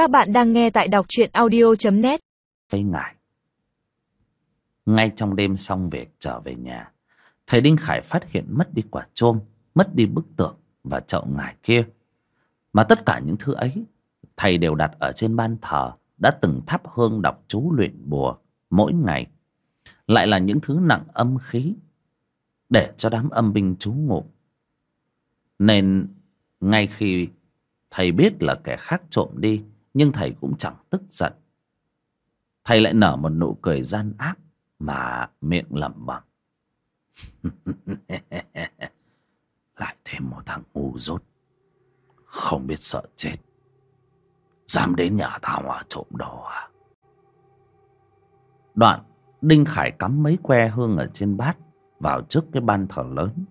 Các bạn đang nghe tại đọc truyện audio.net Thấy ngại ngay trong đêm xong việc trở về nhà, thầy đinh khải phát hiện mất đi quả chuông mất đi bức tượng và chậu ngải kia. Mà tất cả những thứ ấy, thầy đều đặt ở trên ban thờ, đã từng thắp hương đọc chú luyện bùa mỗi ngày. Lại là những thứ nặng âm khí để cho đám âm binh trú ngủ nên ngay khi thầy biết là kẻ khác trộm đi nhưng thầy cũng chẳng tức giận. Thầy lại nở một nụ cười gian ác mà miệng lẩm bẩm. Lại thêm một thằng ngu dốt. Không biết sợ chết. Dám đến nhà tao mà trộm đồ à? Đoạn, đinh khải cắm mấy que hương ở trên bát vào trước cái ban thờ lớn.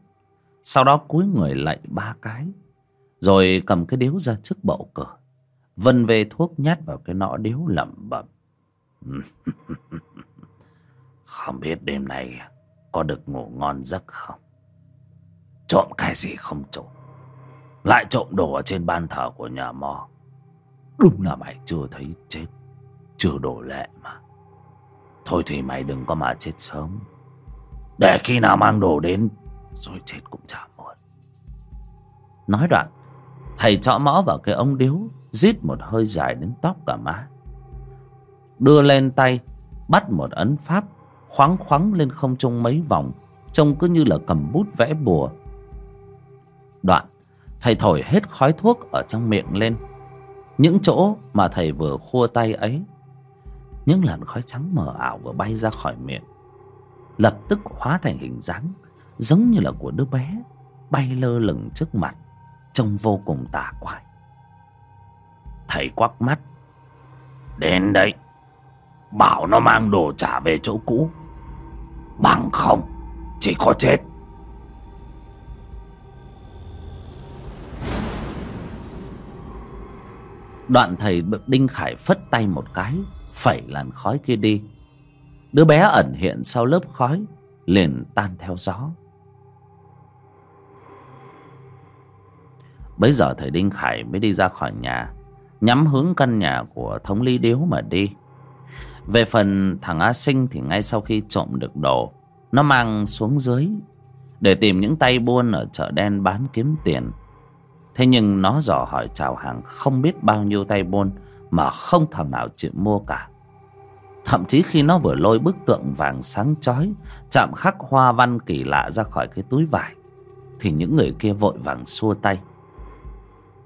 Sau đó cúi người lạy ba cái, rồi cầm cái điếu ra trước bậu cửa vân về thuốc nhát vào cái nõ điếu lẩm bẩm. Không biết đêm nay có được ngủ ngon giấc không? Trộm cái gì không trộm? Lại trộm đồ ở trên ban thờ của nhà mò đúng là mày chưa thấy chết, chưa đổ lệ mà. Thôi thì mày đừng có mà chết sớm. Để khi nào mang đồ đến, rồi chết cũng chả muộn. Nói đoạn, thầy chõ mõ vào cái ống điếu rít một hơi dài đến tóc cả má. Đưa lên tay, bắt một ấn pháp, khoáng khoáng lên không trung mấy vòng, trông cứ như là cầm bút vẽ bùa. Đoạn, thầy thổi hết khói thuốc ở trong miệng lên. Những chỗ mà thầy vừa khua tay ấy, những làn khói trắng mờ ảo vừa bay ra khỏi miệng, lập tức hóa thành hình dáng giống như là của đứa bé bay lơ lửng trước mặt, trông vô cùng tà quái thầy quắc mắt. Đến đấy, bảo nó mang đồ trả về chỗ cũ. Bằng không, chỉ có chết. Đoạn thầy đinh khải phất tay một cái, phẩy làn khói kia đi. Đứa bé ẩn hiện sau lớp khói, liền tan theo gió. Bấy giờ thầy đinh khải mới đi ra khỏi nhà nhắm hướng căn nhà của thống lý điếu mà đi. Về phần thằng a sinh thì ngay sau khi trộm được đồ, nó mang xuống dưới để tìm những tay buôn ở chợ đen bán kiếm tiền. Thế nhưng nó dò hỏi chào hàng không biết bao nhiêu tay buôn mà không thằng nào chịu mua cả. Thậm chí khi nó vừa lôi bức tượng vàng sáng chói, chạm khắc hoa văn kỳ lạ ra khỏi cái túi vải, thì những người kia vội vàng xua tay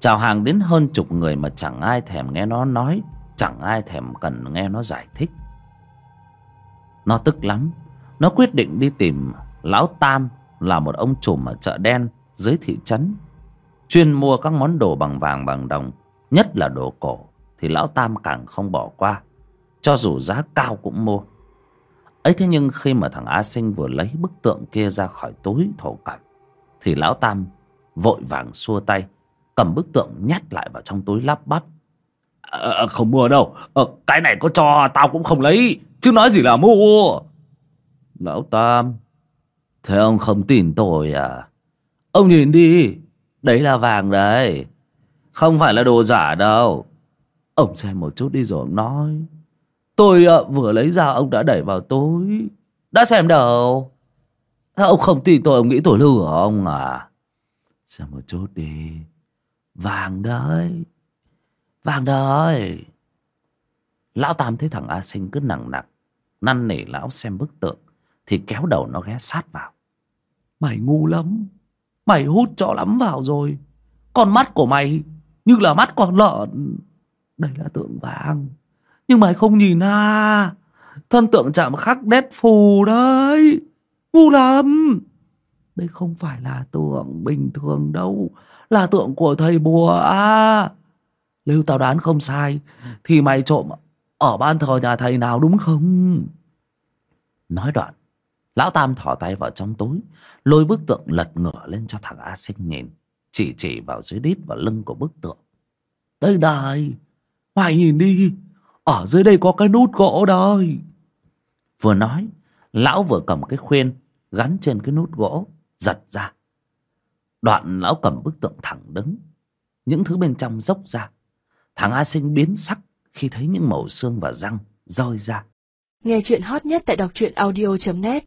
chào hàng đến hơn chục người mà chẳng ai thèm nghe nó nói, chẳng ai thèm cần nghe nó giải thích. Nó tức lắm. Nó quyết định đi tìm lão tam là một ông trùm ở chợ đen dưới thị trấn, chuyên mua các món đồ bằng vàng bằng đồng, nhất là đồ cổ, thì lão tam càng không bỏ qua, cho dù giá cao cũng mua. Ấy thế nhưng khi mà thằng a sinh vừa lấy bức tượng kia ra khỏi túi thổ cẩm, thì lão tam vội vàng xua tay cầm bức tượng nhét lại vào trong túi lắp bắp. À, không mua đâu. À, cái này có cho tao cũng không lấy. Chứ nói gì là mua. Lão tam thế ông không tin tôi à? Ông nhìn đi. Đấy là vàng đấy. Không phải là đồ giả đâu. Ông xem một chút đi rồi ông nói tôi à, vừa lấy ra ông đã đẩy vào túi. Đã xem đâu. Ông không tin tôi ông nghĩ tôi lừa ông à? Xem một chút đi vàng đấy vàng đấy lão tam thấy thằng a sinh cứ nặng nặng năn nỉ lão xem bức tượng, thì kéo đầu nó ghé sát vào. Mày ngu lắm. Mày hút cho lắm vào rồi. Con mắt của mày như là mắt con lợn. Đây là tượng vàng. Nhưng mày không nhìn à. Thân tượng chạm khắc đét phù đấy. Ngu lắm đây không phải là tượng bình thường đâu, là tượng của thầy bùa à nếu tao đoán không sai, thì mày trộm ở ban thờ nhà thầy nào đúng không? Nói đoạn, lão tam thỏ tay vào trong túi, lôi bức tượng lật ngửa lên cho thằng a sinh nhìn, chỉ chỉ vào dưới đít và lưng của bức tượng. Đây này, mày nhìn đi, ở dưới đây có cái nút gỗ đây. Vừa nói, lão vừa cầm cái khuyên gắn trên cái nút gỗ giật ra. Đoạn lão cầm bức tượng thẳng đứng. Những thứ bên trong dốc ra. Thằng a sinh biến sắc khi thấy những mẩu xương và răng rơi ra. Nghe chuyện hot nhất tại đọc truyện audio.net